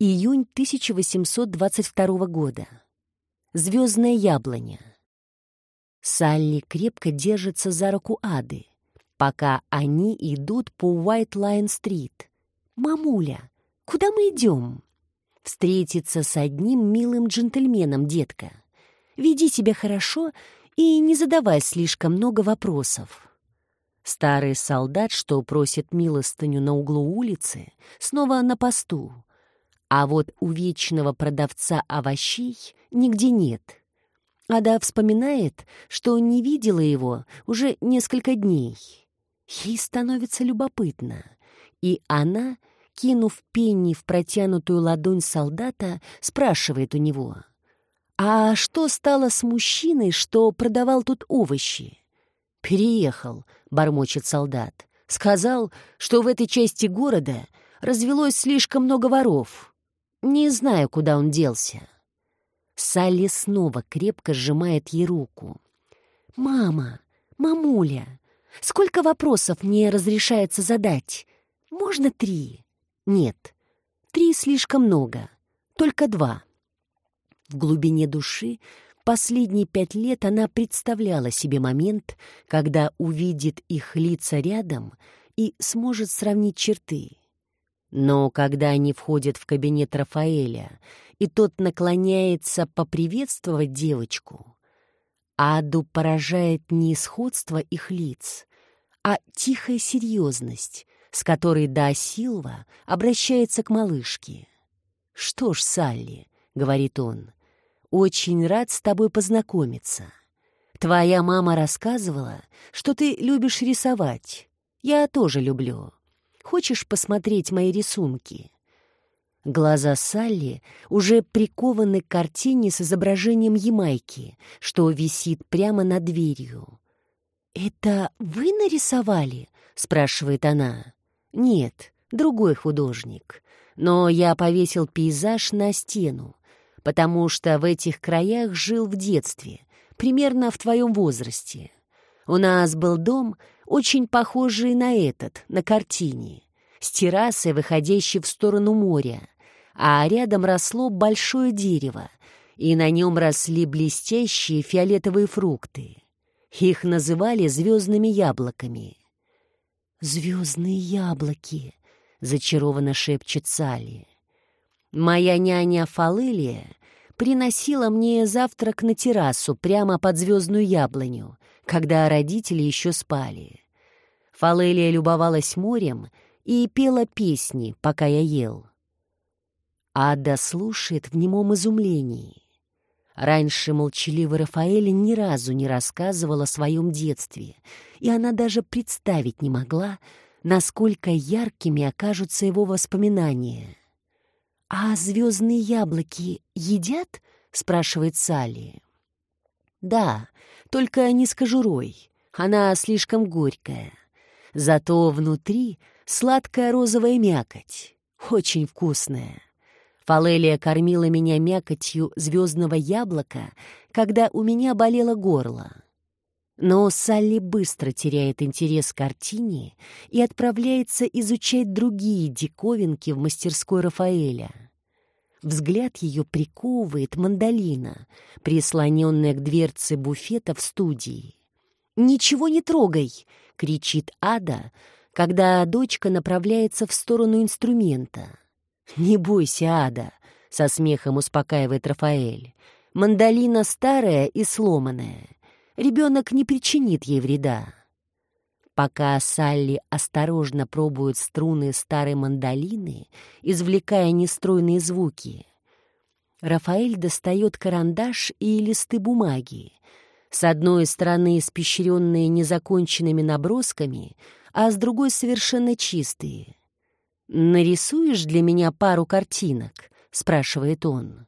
Июнь 1822 года. Звездная яблоня. Салли крепко держится за руку Ады, пока они идут по Уайт-Лайн-стрит. «Мамуля, куда мы идем?» «Встретиться с одним милым джентльменом, детка. Веди себя хорошо и не задавай слишком много вопросов». Старый солдат, что просит милостыню на углу улицы, снова на посту. А вот у вечного продавца овощей нигде нет. Ада вспоминает, что не видела его уже несколько дней. Ей становится любопытно, и она, кинув пенни в протянутую ладонь солдата, спрашивает у него, «А что стало с мужчиной, что продавал тут овощи?» «Переехал», — бормочет солдат. «Сказал, что в этой части города развелось слишком много воров. Не знаю, куда он делся». Салли снова крепко сжимает ей руку. «Мама, мамуля, сколько вопросов мне разрешается задать? Можно три?» «Нет, три слишком много, только два». В глубине души Последние пять лет она представляла себе момент, когда увидит их лица рядом и сможет сравнить черты. Но когда они входят в кабинет Рафаэля, и тот наклоняется поприветствовать девочку, Аду поражает не сходство их лиц, а тихая серьезность, с которой Да Силва обращается к малышке. «Что ж, Салли», — говорит он, — очень рад с тобой познакомиться. Твоя мама рассказывала, что ты любишь рисовать. Я тоже люблю. Хочешь посмотреть мои рисунки?» Глаза Салли уже прикованы к картине с изображением Ямайки, что висит прямо над дверью. «Это вы нарисовали?» — спрашивает она. «Нет, другой художник. Но я повесил пейзаж на стену, потому что в этих краях жил в детстве, примерно в твоем возрасте. У нас был дом, очень похожий на этот, на картине, с террасой, выходящей в сторону моря, а рядом росло большое дерево, и на нем росли блестящие фиолетовые фрукты. Их называли звездными яблоками. «Звездные яблоки», — зачарованно шепчет Салли. Моя няня Фалылия приносила мне завтрак на террасу прямо под звездную яблоню, когда родители еще спали. Фалелия любовалась морем и пела песни, пока я ел. Ада слушает в немом изумлении. Раньше молчаливый Рафаэль ни разу не рассказывал о своем детстве, и она даже представить не могла, насколько яркими окажутся его воспоминания. «А звездные яблоки едят?» — спрашивает Салли. «Да, только не с кожурой. Она слишком горькая. Зато внутри сладкая розовая мякоть. Очень вкусная. Фалелия кормила меня мякотью звездного яблока, когда у меня болело горло. Но Салли быстро теряет интерес к картине и отправляется изучать другие диковинки в мастерской Рафаэля. Взгляд ее приковывает мандолина, прислоненная к дверце буфета в студии. «Ничего не трогай!» — кричит Ада, когда дочка направляется в сторону инструмента. «Не бойся, Ада!» — со смехом успокаивает Рафаэль. «Мандолина старая и сломанная. Ребенок не причинит ей вреда». Пока Салли осторожно пробует струны старой мандолины, извлекая нестройные звуки, Рафаэль достает карандаш и листы бумаги, с одной стороны испещренные незаконченными набросками, а с другой совершенно чистые. «Нарисуешь для меня пару картинок?» — спрашивает он.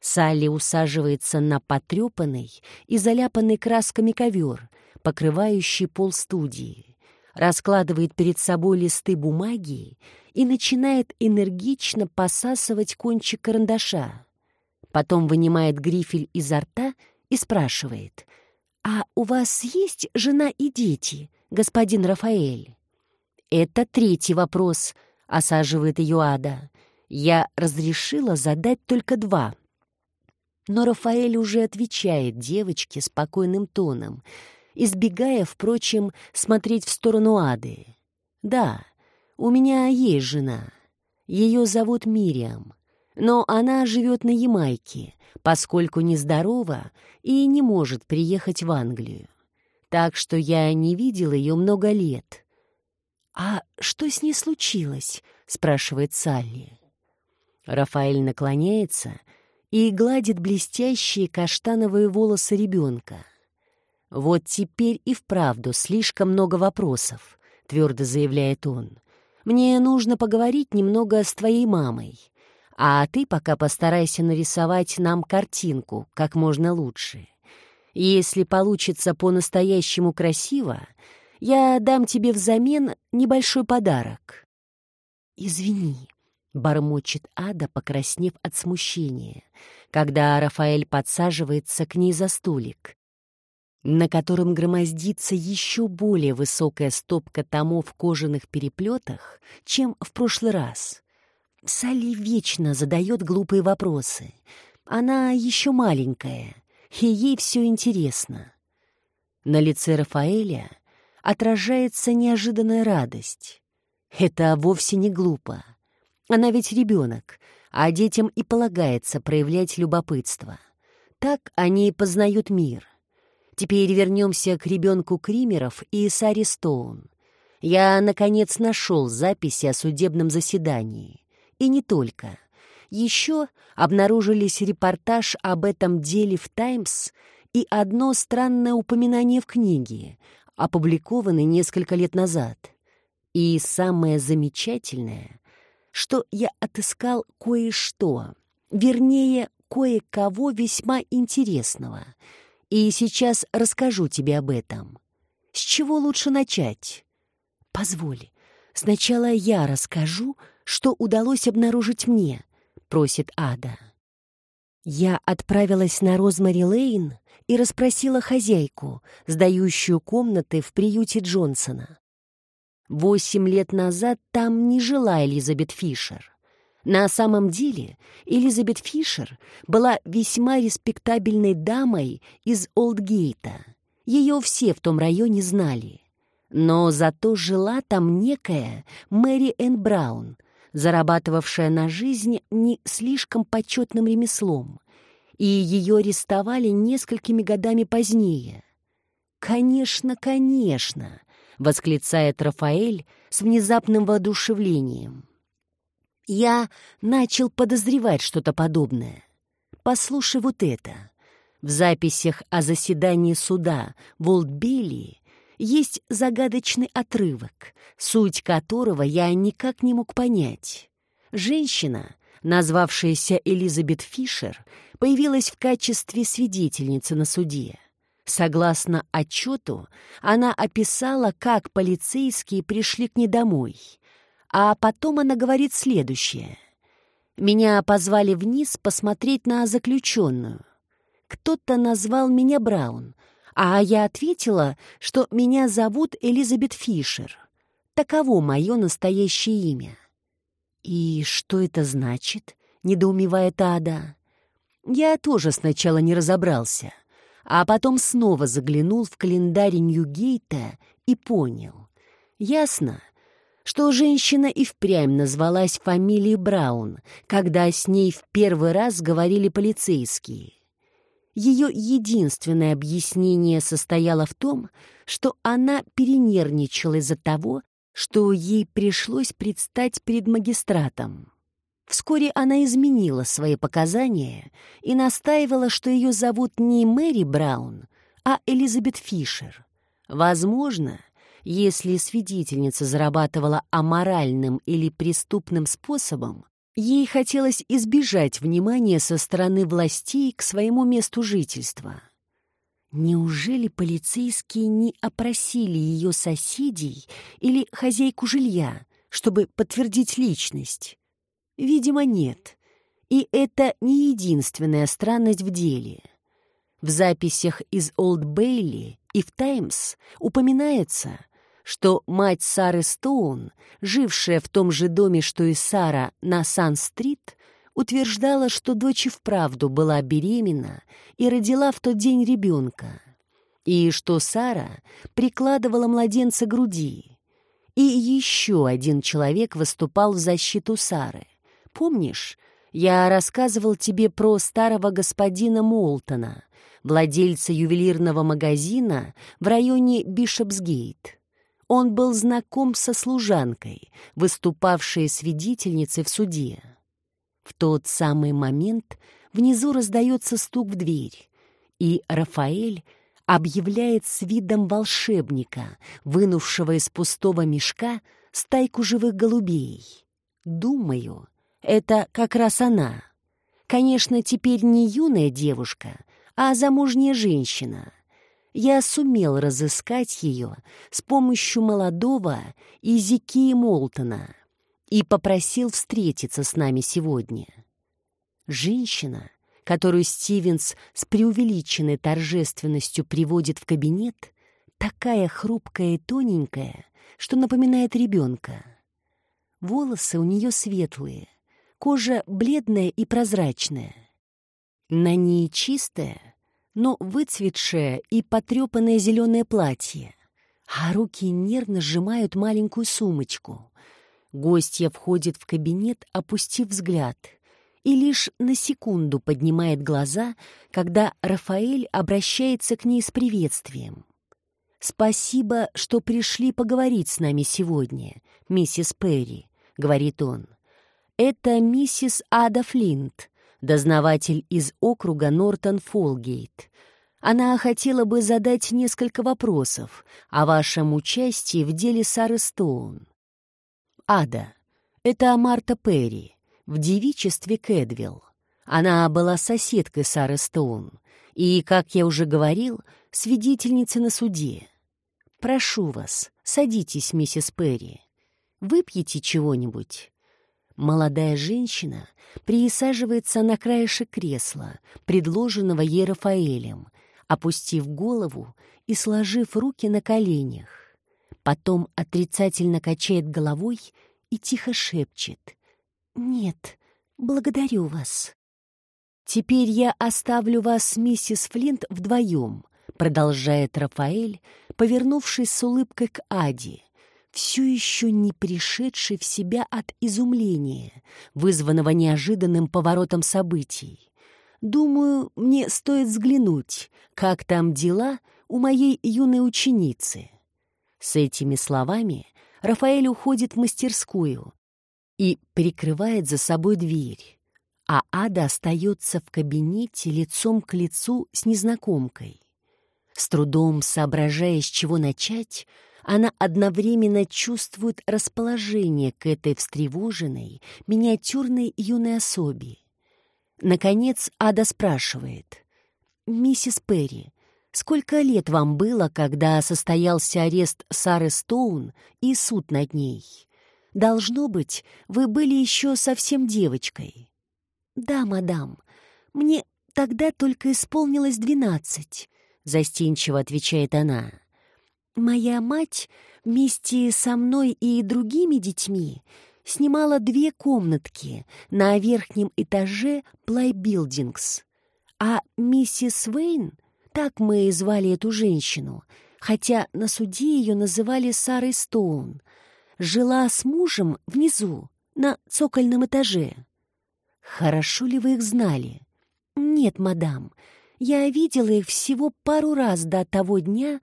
Салли усаживается на потрепанный и заляпанный красками ковер — покрывающий пол студии, раскладывает перед собой листы бумаги и начинает энергично посасывать кончик карандаша. Потом вынимает грифель изо рта и спрашивает, «А у вас есть жена и дети, господин Рафаэль?» «Это третий вопрос», — осаживает ее Ада. Я разрешила задать только два. Но Рафаэль уже отвечает девочке спокойным тоном, избегая, впрочем, смотреть в сторону Ады. «Да, у меня есть жена. Ее зовут Мириам, но она живет на Ямайке, поскольку нездорова и не может приехать в Англию. Так что я не видел ее много лет». «А что с ней случилось?» — спрашивает Салли. Рафаэль наклоняется и гладит блестящие каштановые волосы ребенка. «Вот теперь и вправду слишком много вопросов», — твердо заявляет он. «Мне нужно поговорить немного с твоей мамой, а ты пока постарайся нарисовать нам картинку как можно лучше. Если получится по-настоящему красиво, я дам тебе взамен небольшой подарок». «Извини», — бормочет Ада, покраснев от смущения, когда Рафаэль подсаживается к ней за столик, на котором громоздится еще более высокая стопка томов в кожаных переплетах, чем в прошлый раз. Салли вечно задает глупые вопросы. Она еще маленькая, и ей все интересно. На лице Рафаэля отражается неожиданная радость. Это вовсе не глупо. Она ведь ребенок, а детям и полагается проявлять любопытство. Так они познают мир. Теперь вернемся к ребенку Кримеров и Саре Стоун. Я, наконец, нашел записи о судебном заседании. И не только. Еще обнаружились репортаж об этом деле в «Таймс» и одно странное упоминание в книге, опубликованной несколько лет назад. И самое замечательное что я отыскал кое-что, вернее, кое-кого весьма интересного, и сейчас расскажу тебе об этом. С чего лучше начать? Позволь, сначала я расскажу, что удалось обнаружить мне, просит Ада. Я отправилась на Розмари Лейн и расспросила хозяйку, сдающую комнаты в приюте Джонсона. Восемь лет назад там не жила Элизабет Фишер. На самом деле Элизабет Фишер была весьма респектабельной дамой из Олдгейта. Ее все в том районе знали. Но зато жила там некая Мэри Энн Браун, зарабатывавшая на жизнь не слишком почетным ремеслом, и ее арестовали несколькими годами позднее. Конечно, конечно, восклицает Рафаэль с внезапным воодушевлением. Я начал подозревать что-то подобное. Послушай вот это. В записях о заседании суда в Олдбелли есть загадочный отрывок, суть которого я никак не мог понять. Женщина, назвавшаяся Элизабет Фишер, появилась в качестве свидетельницы на суде. Согласно отчету, она описала, как полицейские пришли к ней домой. А потом она говорит следующее. «Меня позвали вниз посмотреть на заключенную. Кто-то назвал меня Браун, а я ответила, что меня зовут Элизабет Фишер. Таково мое настоящее имя». «И что это значит?» — недоумевает Ада. «Я тоже сначала не разобрался» а потом снова заглянул в календарь Ньюгейта и понял. Ясно, что женщина и впрямь назвалась фамилией Браун, когда с ней в первый раз говорили полицейские. Ее единственное объяснение состояло в том, что она перенервничала из-за того, что ей пришлось предстать перед магистратом. Вскоре она изменила свои показания и настаивала, что ее зовут не Мэри Браун, а Элизабет Фишер. Возможно, если свидетельница зарабатывала аморальным или преступным способом, ей хотелось избежать внимания со стороны властей к своему месту жительства. Неужели полицейские не опросили ее соседей или хозяйку жилья, чтобы подтвердить личность? Видимо, нет. И это не единственная странность в деле. В записях из Олд Бейли и в «Таймс» упоминается, что мать Сары Стоун, жившая в том же доме, что и Сара на Сан-стрит, утверждала, что дочь и вправду была беременна и родила в тот день ребенка, и что Сара прикладывала младенца груди. И еще один человек выступал в защиту Сары. Помнишь, я рассказывал тебе про старого господина Молтона, владельца ювелирного магазина в районе Бишопсгейт. Он был знаком со служанкой, выступавшей свидетельницей в суде. В тот самый момент внизу раздается стук в дверь, и Рафаэль объявляет с видом волшебника, вынувшего из пустого мешка стайку живых голубей. Думаю, это как раз она. Конечно, теперь не юная девушка, а замужняя женщина. Я сумел разыскать ее с помощью молодого Изикии Молтона и попросил встретиться с нами сегодня. Женщина, которую Стивенс с преувеличенной торжественностью приводит в кабинет, такая хрупкая и тоненькая, что напоминает ребенка. Волосы у нее светлые, кожа бледная и прозрачная. На ней чистое, но выцветшее и потрепанное зеленое платье, а руки нервно сжимают маленькую сумочку. Гостья входит в кабинет, опустив взгляд, и лишь на секунду поднимает глаза, когда Рафаэль обращается к ней с приветствием. «Спасибо, что пришли поговорить с нами сегодня, миссис Перри», — говорит он. «Это миссис Ада Флинт, дознаватель из округа Нортон-Фолгейт. Она хотела бы задать несколько вопросов о вашем участии в деле Сары Стоун. Ада. Это Марта Перри, в девичестве Кэдвилл. Она была соседкой Сары Стоун и, как я уже говорил, свидетельницей на суде. Прошу вас, садитесь, миссис Перри. Выпьете чего-нибудь? Молодая женщина присаживается на краешек кресла, предложенного ей Рафаэлем, опустив голову и сложив руки на коленях потом отрицательно качает головой и тихо шепчет. «Нет, благодарю вас». «Теперь я оставлю вас с миссис Флинт вдвоем», продолжает Рафаэль, повернувшись с улыбкой к Аде, все еще не пришедший в себя от изумления, вызванного неожиданным поворотом событий. «Думаю, мне стоит взглянуть, как там дела у моей юной ученицы». С этими словами Рафаэль уходит в мастерскую и прикрывает за собой дверь, а Ада остается в кабинете лицом к лицу с незнакомкой. С трудом соображая, с чего начать, она одновременно чувствует расположение к этой встревоженной, миниатюрной юной особе. Наконец Ада спрашивает. «Миссис Перри, Сколько лет вам было, когда состоялся арест Сары Стоун и суд над ней? Должно быть, вы были еще совсем девочкой. Да, мадам, мне тогда только исполнилось двенадцать, застенчиво отвечает она. Моя мать вместе со мной и другими детьми снимала две комнатки на верхнем этаже Плайбилдингс, а миссис Вейн так мы звали эту женщину, хотя на суде ее называли Сарой Стоун. Жила с мужем внизу, на цокольном этаже. Хорошо ли вы их знали? Нет, мадам. Я видела их всего пару раз до того дня,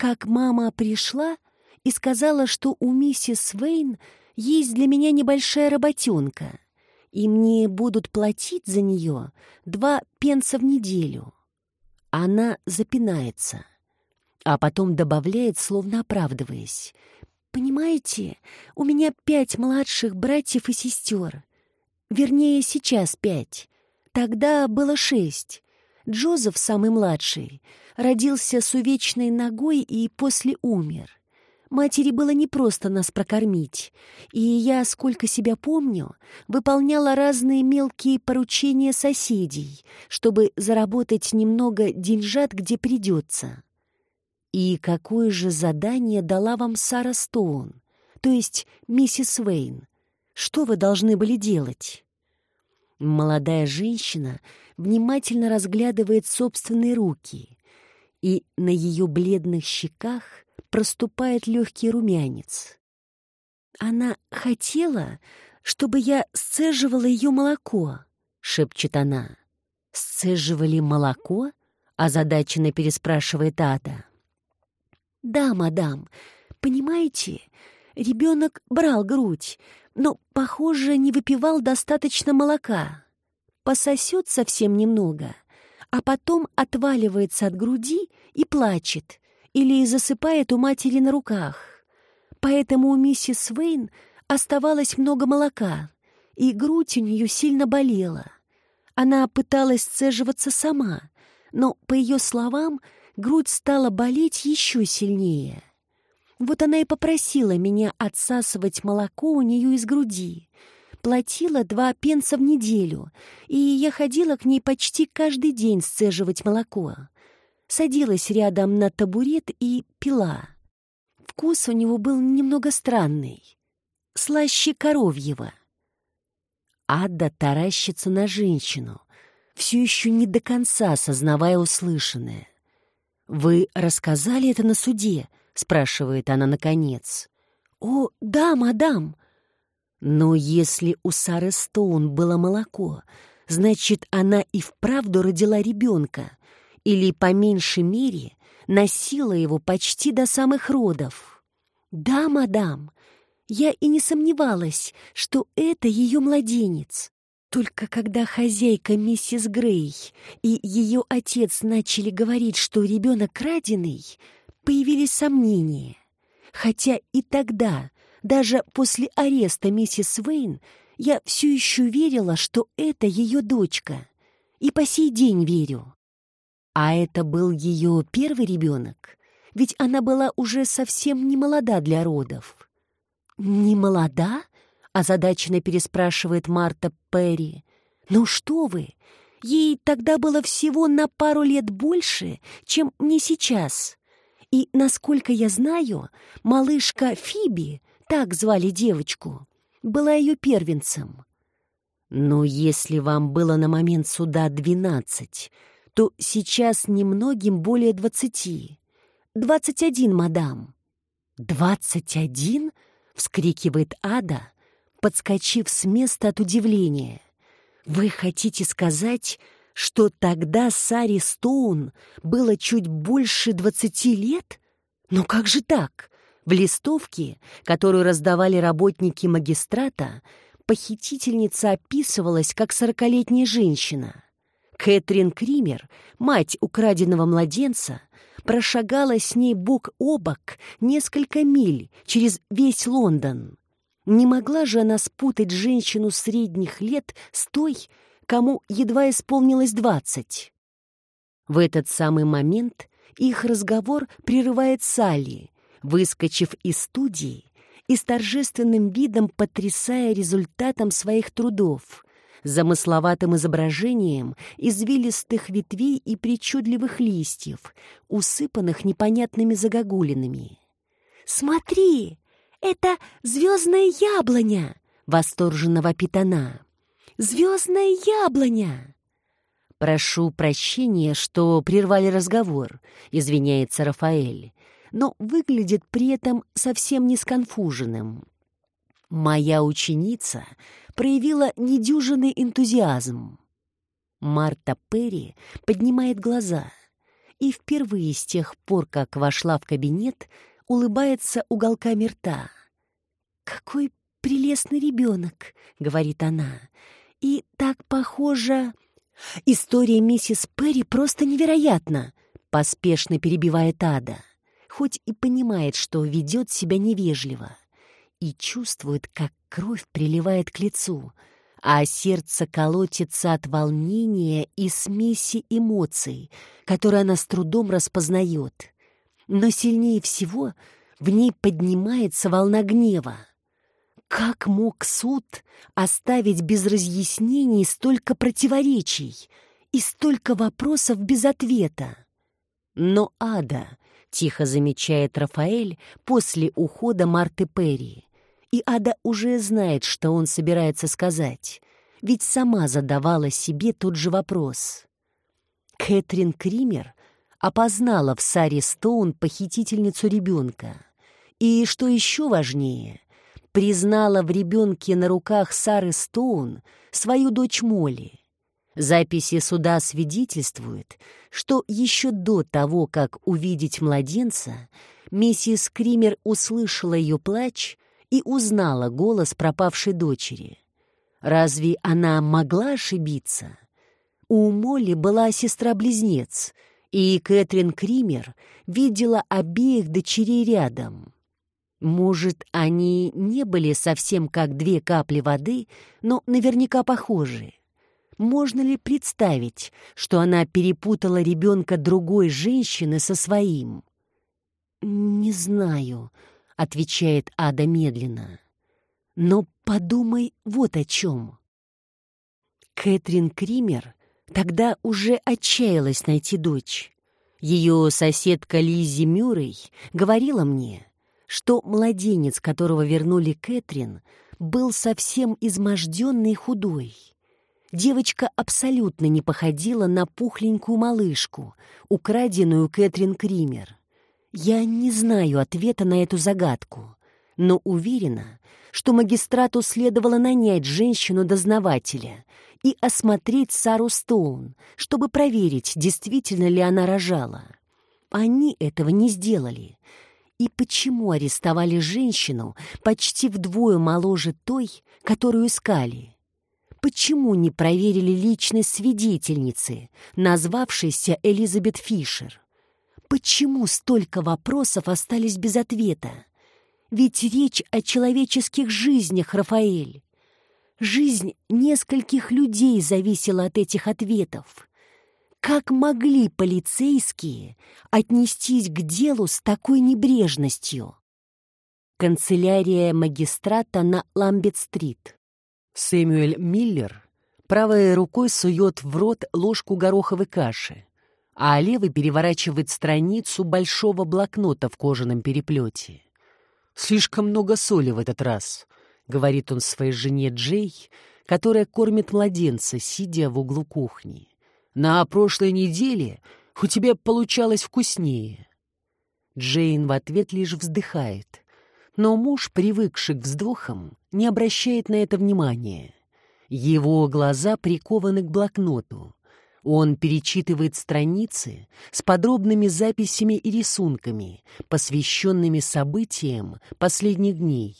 как мама пришла и сказала, что у миссис Вейн есть для меня небольшая работенка, и мне будут платить за нее два пенса в неделю. Она запинается, а потом добавляет, словно оправдываясь. «Понимаете, у меня пять младших братьев и сестер. Вернее, сейчас пять. Тогда было шесть. Джозеф, самый младший, родился с увечной ногой и после умер. Матери было непросто нас прокормить, и я, сколько себя помню, выполняла разные мелкие поручения соседей, чтобы заработать немного деньжат, где придется. «И какое же задание дала вам Сара Стоун, то есть миссис Уэйн? Что вы должны были делать?» Молодая женщина внимательно разглядывает собственные руки, и на ее бледных щеках проступает легкий румянец. Она хотела, чтобы я сцеживала ее молоко, — шепчет она. «Сцеживали молоко?» — озадаченно переспрашивает Ада. «Да, мадам. Понимаете, ребенок брал грудь, но, похоже, не выпивал достаточно молока. Пососет совсем немного, а потом отваливается от груди и плачет или засыпает у матери на руках. Поэтому у миссис Вейн оставалось много молока, и грудь у нее сильно болела. Она пыталась сцеживаться сама, но, по ее словам, грудь стала болеть еще сильнее. Вот она и попросила меня отсасывать молоко у нее из груди. Платила два пенса в неделю, и я ходила к ней почти каждый день сцеживать молоко. Садилась рядом на табурет и пила. Вкус у него был немного странный, слаще коровьего. Ада таращится на женщину, все еще не до конца осознавая услышанное. «Вы рассказали это на суде?» — спрашивает она наконец. «О, да, мадам!» «Но если у Сары Стоун было молоко, значит, она и вправду родила ребенка, или, по меньшей мере, носила его почти до самых родов». «Да, мадам, я и не сомневалась, что это ее младенец. Только когда хозяйка миссис Грей и ее отец начали говорить, что ребенок краденый, появились сомнения. Хотя и тогда, даже после ареста миссис Вейн, я все еще верила, что это ее дочка. И по сей день верю. А это был ее первый ребенок, ведь она была уже совсем не молода для родов. «Не молода?» — озадаченно переспрашивает Марта Перри. «Ну что вы, ей тогда было всего на пару лет больше, чем мне сейчас. И, насколько я знаю, малышка Фиби, так звали девочку, была ее первенцем». «Но если вам было на момент суда двенадцать, то сейчас немногим более двадцати. Двадцать один, мадам». «Двадцать один?» вскрикивает Ада, подскочив с места от удивления. «Вы хотите сказать, что тогда Саре Стоун было чуть больше двадцати лет? Но как же так? В листовке, которую раздавали работники магистрата, похитительница описывалась как сорокалетняя женщина. Кэтрин Кример, мать украденного младенца, прошагала с ней бок о бок несколько миль через весь Лондон. Не могла же она спутать женщину средних лет с той, кому едва исполнилось двадцать. В этот самый момент их разговор прерывает Салли, выскочив из студии и с торжественным видом потрясая результатом своих трудов, замысловатым изображением извилистых ветвей и причудливых листьев, усыпанных непонятными загогулинами. «Смотри, это звездная яблоня!» — восторженно вопит. «Звездная яблоня!» «Прошу прощения, что прервали разговор», — извиняется Рафаэль, но выглядит при этом совсем не сконфуженным. «Моя ученица проявила недюжинный энтузиазм. Марта Перри поднимает глаза и впервые с тех пор, как вошла в кабинет, улыбается уголками рта. «Какой прелестный ребенок!» — говорит она. «И так похоже...» «История миссис Перри просто невероятна!» — поспешно перебивает Ада, хоть и понимает, что ведет себя невежливо и чувствует, как кровь приливает к лицу, а сердце колотится от волнения и смеси эмоций, которые она с трудом распознает. Но сильнее всего в ней поднимается волна гнева. Как мог суд оставить без разъяснений столько противоречий и столько вопросов без ответа? Но Ада — тихо замечает Рафаэль после ухода Марты Перри. И Ада уже знает, что он собирается сказать, ведь сама задавала себе тот же вопрос. Кэтрин Кример опознала в Саре Стоун похитительницу ребенка. И, что еще важнее, признала в ребенке на руках Сары Стоун свою дочь Молли. Записи суда свидетельствуют, что еще до того, как увидеть младенца, миссис Кример услышала ее плач и узнала голос пропавшей дочери. Разве она могла ошибиться? У Молли была сестра-близнец, и Кэтрин Кример видела обеих дочерей рядом. Может, они не были совсем как две капли воды, но наверняка похожи. Можно ли представить, что она перепутала ребенка другой женщины со своим? «Не знаю», — отвечает Ада медленно. «Но подумай вот о чем». Кэтрин Кример тогда уже отчаялась найти дочь. Ее соседка Лизи Мюррей говорила мне, что младенец, которого вернули Кэтрин, был совсем изможденный и худой. Девочка абсолютно не походила на пухленькую малышку, украденную Кэтрин Кример. Я не знаю ответа на эту загадку, но уверена, что магистрату следовало нанять женщину-дознавателя и осмотреть Сару Стоун, чтобы проверить, действительно ли она рожала. Они этого не сделали. И почему арестовали женщину почти вдвое моложе той, которую искали? почему не проверили личность свидетельницы, назвавшейся Элизабет Фишер? Почему столько вопросов остались без ответа? Ведь речь о человеческих жизнях, Рафаэль. Жизнь нескольких людей зависела от этих ответов. Как могли полицейские отнестись к делу с такой небрежностью? Канцелярия магистрата на Ламбет-стрит. Сэмюэль Миллер правой рукой сует в рот ложку гороховой каши, а левой переворачивает страницу большого блокнота в кожаном переплете. «Слишком много соли в этот раз», — говорит он своей жене Джей, которая кормит младенца, сидя в углу кухни. «На прошлой неделе у тебя получалось вкуснее». Джейн в ответ лишь вздыхает, но муж, привыкший к вздохам, не обращает на это внимания. Его глаза прикованы к блокноту. Он перечитывает страницы с подробными записями и рисунками, посвященными событиям последних дней.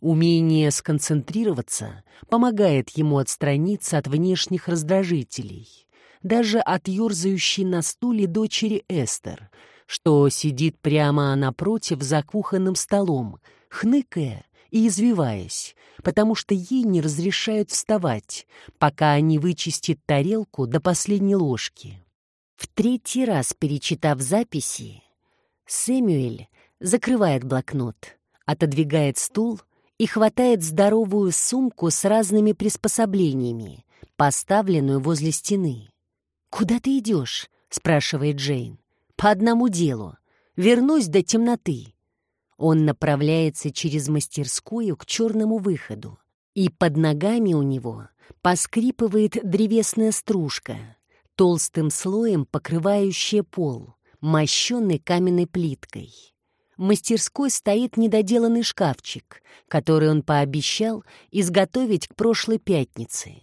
Умение сконцентрироваться помогает ему отстраниться от внешних раздражителей, даже от ерзающей на стуле дочери Эстер, что сидит прямо напротив за кухонным столом, хныкая и извиваясь, потому что ей не разрешают вставать, пока не вычистит тарелку до последней ложки. В третий раз перечитав записи, Сэмюэль закрывает блокнот, отодвигает стул и хватает здоровую сумку с разными приспособлениями, поставленную возле стены. «Куда ты идешь?» — спрашивает Джейн по одному делу. Вернусь до темноты. Он направляется через мастерскую к черному выходу, и под ногами у него поскрипывает древесная стружка, толстым слоем покрывающая пол, мощенный каменной плиткой. В мастерской стоит недоделанный шкафчик, который он пообещал изготовить к прошлой пятнице.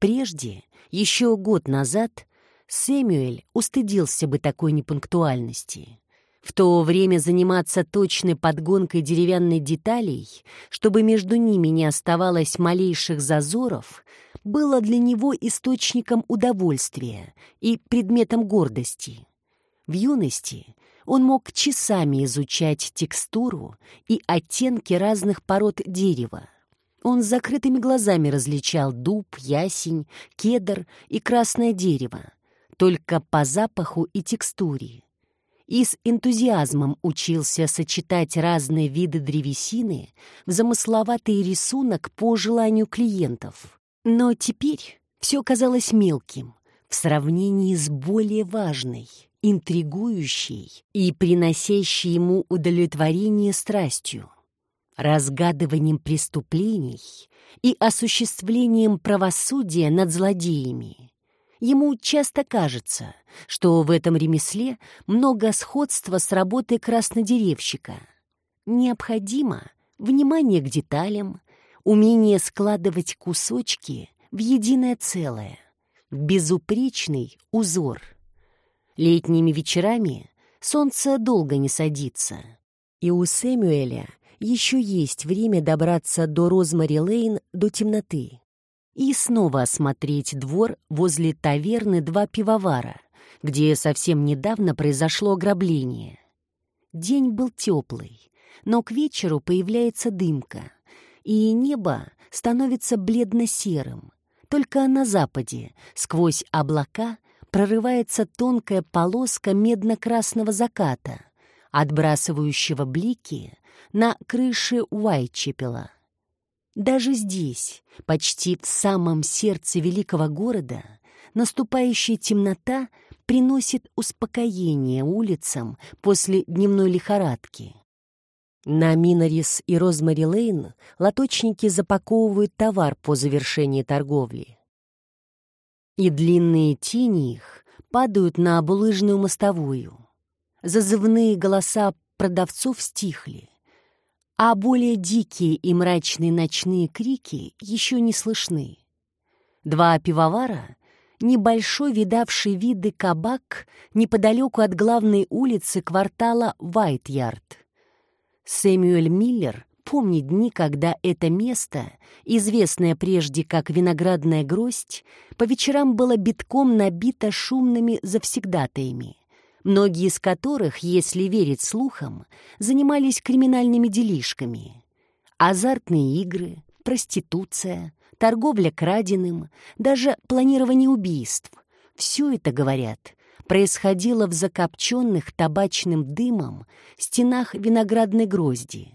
Прежде, еще год назад, Сэмюэль устыдился бы такой непунктуальности. В то время заниматься точной подгонкой деревянной деталей, чтобы между ними не оставалось малейших зазоров, было для него источником удовольствия и предметом гордости. В юности он мог часами изучать текстуру и оттенки разных пород дерева. Он с закрытыми глазами различал дуб, ясень, кедр и красное дерево, только по запаху и текстуре. И с энтузиазмом учился сочетать разные виды древесины в замысловатый рисунок по желанию клиентов. Но теперь все казалось мелким в сравнении с более важной интригующей и приносящей ему удовлетворение страстью, разгадыванием преступлений и осуществлением правосудия над злодеями. Ему часто кажется, что в этом ремесле много сходства с работой краснодеревщика. Необходимо внимание к деталям, умение складывать кусочки в единое целое, безупречный узор. Летними вечерами солнце долго не садится, и у Сэмюэля еще есть время добраться до Розмари-Лейн до темноты и снова осмотреть двор возле таверны «Два пивовара», где совсем недавно произошло ограбление. День был теплый, но к вечеру появляется дымка, и небо становится бледно-серым. Только на западе, сквозь облака, прорывается тонкая полоска медно-красного заката, отбрасывающего блики на крыше Уайтчепела. Даже здесь, почти в самом сердце великого города, наступающая темнота приносит успокоение улицам после дневной лихорадки. На Минорис и Розмари Лейн лоточники запаковывают товар по завершении торговли. И длинные тени их падают на булыжную мостовую. Зазывные голоса продавцов стихли, а более дикие и мрачные ночные крики еще не слышны. Два пивовара, небольшой видавший виды кабак неподалеку от главной улицы квартала Вайт-Ярд — Сэмюэль Миллер помнит дни, когда это место, известное прежде как виноградная гроздь, по вечерам было битком набито шумными завсегдатаями, многие из которых, если верить слухам, занимались криминальными делишками. Азартные игры, проституция, торговля краденым, даже планирование убийств — все это, говорят, происходило в закопченных табачным дымом стенах виноградной грозди.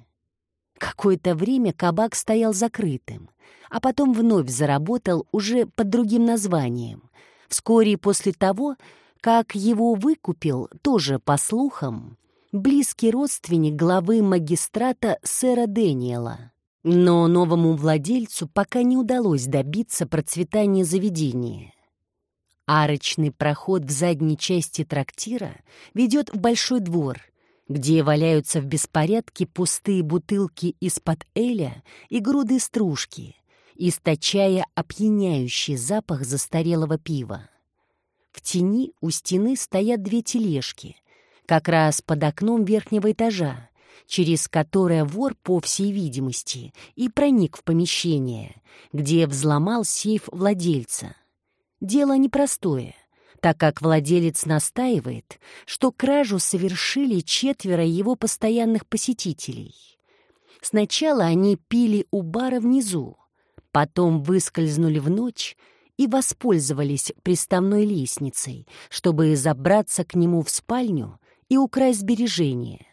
Какое-то время кабак стоял закрытым, а потом вновь заработал уже под другим названием, вскоре после того, как его выкупил, тоже по слухам, близкий родственник главы магистрата сэра Дэниела. Но новому владельцу пока не удалось добиться процветания заведения. Арочный проход в задней части трактира ведет в большой двор, где валяются в беспорядке пустые бутылки из-под эля и груды стружки, источая опьяняющий запах застарелого пива. В тени у стены стоят две тележки, как раз под окном верхнего этажа, через которое вор, по всей видимости, и проник в помещение, где взломал сейф владельца — Дело непростое, так как владелец настаивает, что кражу совершили четверо его постоянных посетителей. Сначала они пили у бара внизу, потом выскользнули в ночь и воспользовались приставной лестницей, чтобы забраться к нему в спальню и украсть сбережения.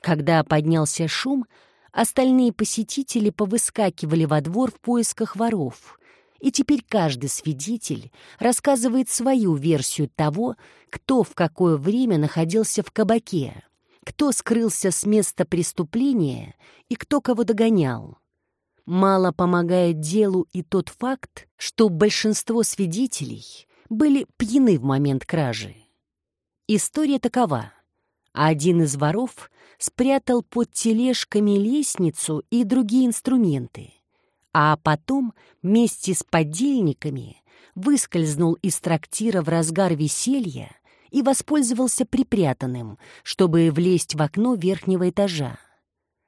Когда поднялся шум, остальные посетители повыскакивали во двор в поисках воров — и теперь каждый свидетель рассказывает свою версию того, кто в какое время находился в кабаке, кто скрылся с места преступления и кто кого догонял. Мало помогает делу и тот факт, что большинство свидетелей были пьяны в момент кражи. История такова. Один из воров спрятал под тележками лестницу и другие инструменты а потом вместе с подельниками выскользнул из трактира в разгар веселья и воспользовался припрятанным, чтобы влезть в окно верхнего этажа.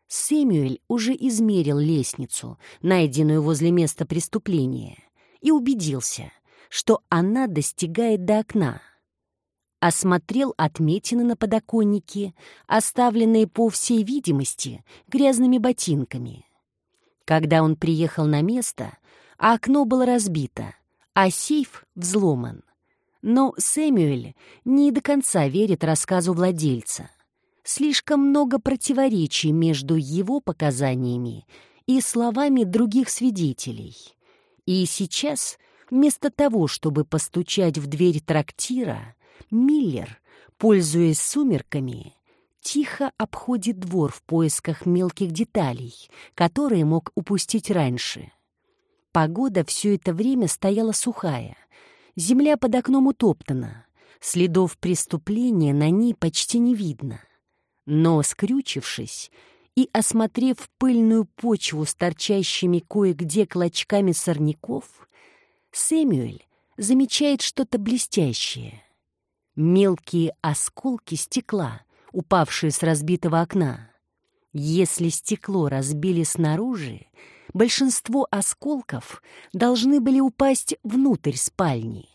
Сэмюэль уже измерил лестницу, найденную возле места преступления, и убедился, что она достигает до окна. Осмотрел отметины на подоконнике, оставленные, по всей видимости, грязными ботинками — когда он приехал на место, окно было разбито, а сейф взломан. Но Сэмюэль не до конца верит рассказу владельца. Слишком много противоречий между его показаниями и словами других свидетелей. И сейчас, вместо того, чтобы постучать в дверь трактира, Миллер, пользуясь сумерками, тихо обходит двор в поисках мелких деталей, которые мог упустить раньше. Погода все это время стояла сухая. Земля под окном утоптана. Следов преступления на ней почти не видно. Но, скрючившись и осмотрев пыльную почву с торчащими кое-где клочками сорняков, Сэмюэль замечает что-то блестящее. Мелкие осколки стекла, упавшие с разбитого окна. Если стекло разбили снаружи, большинство осколков должны были упасть внутрь спальни.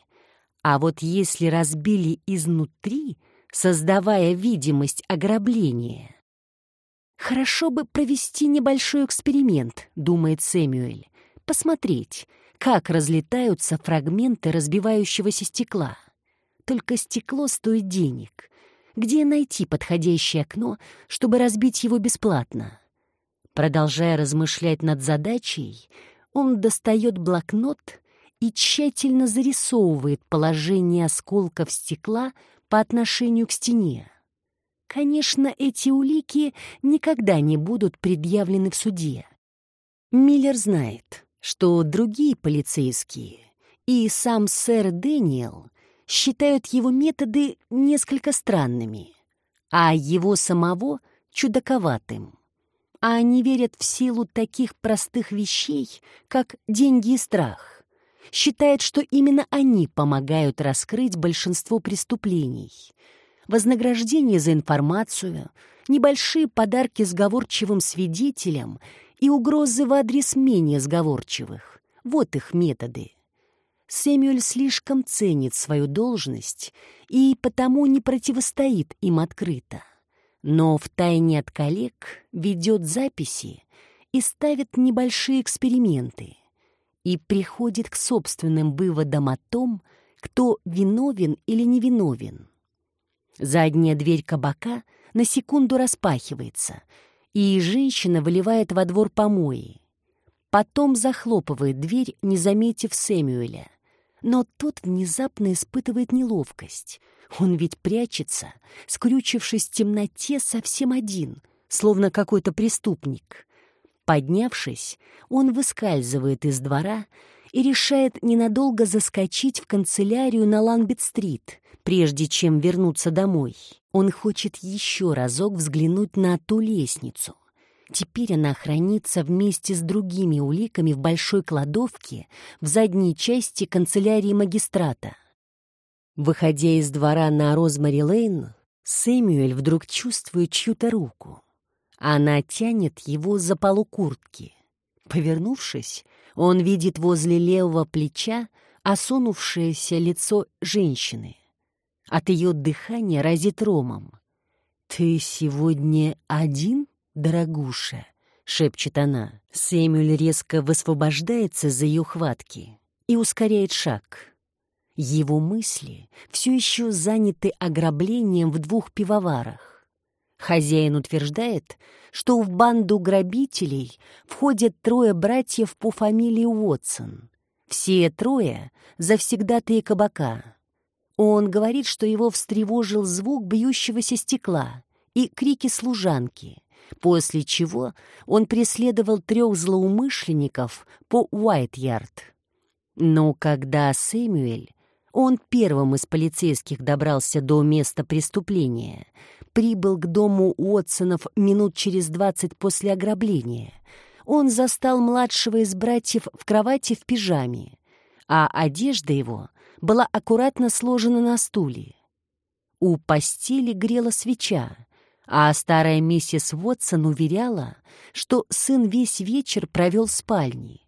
А вот если разбили изнутри, создавая видимость ограбления... «Хорошо бы провести небольшой эксперимент», — думает Сэмюэль, «посмотреть, как разлетаются фрагменты разбивающегося стекла. Только стекло стоит денег. Где найти подходящее окно, чтобы разбить его бесплатно?» Продолжая размышлять над задачей, он достает блокнот и тщательно зарисовывает положение осколков стекла по отношению к стене. Конечно, эти улики никогда не будут предъявлены в суде. Миллер знает, что другие полицейские и сам сэр Дэниел считают его методы несколько странными, а его самого — чудаковатым а они верят в силу таких простых вещей, как деньги и страх. Считают, что именно они помогают раскрыть большинство преступлений. Вознаграждение за информацию, небольшие подарки сговорчивым свидетелям и угрозы в адрес менее сговорчивых. Вот их методы. Сэмюэль слишком ценит свою должность и потому не противостоит им открыто но втайне от коллег ведет записи и ставит небольшие эксперименты и приходит к собственным выводам о том, кто виновен или невиновен. Задняя дверь кабака на секунду распахивается, и женщина выливает во двор помои. Потом захлопывает дверь, не заметив Сэмюэля. Но тот внезапно испытывает неловкость — он ведь прячется, скрючившись в темноте совсем один, словно какой-то преступник. Поднявшись, он выскальзывает из двора и решает ненадолго заскочить в канцелярию на Ланбит-стрит, прежде чем вернуться домой. Он хочет еще разок взглянуть на ту лестницу. Теперь она хранится вместе с другими уликами в большой кладовке в задней части канцелярии магистрата. Выходя из двора на Розмари-Лейн, Сэмюэль вдруг чувствует чью-то руку. Она тянет его за полу куртки. Повернувшись, он видит возле левого плеча осунувшееся лицо женщины. От ее дыхания разит ромом. «Ты сегодня один, дорогуша?» — шепчет она. Сэмюэль резко высвобождается за ее хватки и ускоряет шаг — его мысли все еще заняты ограблением в двух пивоварах. Хозяин утверждает, что в банду грабителей входят трое братьев по фамилии Уотсон. Все трое — завсегдатые кабака. Он говорит, что его встревожил звук бьющегося стекла и крики служанки, после чего он преследовал трех злоумышленников по Уайт-Ярд. Но когда Сэмюэль он первым из полицейских добрался до места преступления, прибыл к дому Уотсонов минут через двадцать после ограбления. Он застал младшего из братьев в кровати в пижаме, а одежда его была аккуратно сложена на стуле. У постели грела свеча, а старая миссис Уотсон уверяла, что сын весь вечер провел в спальне.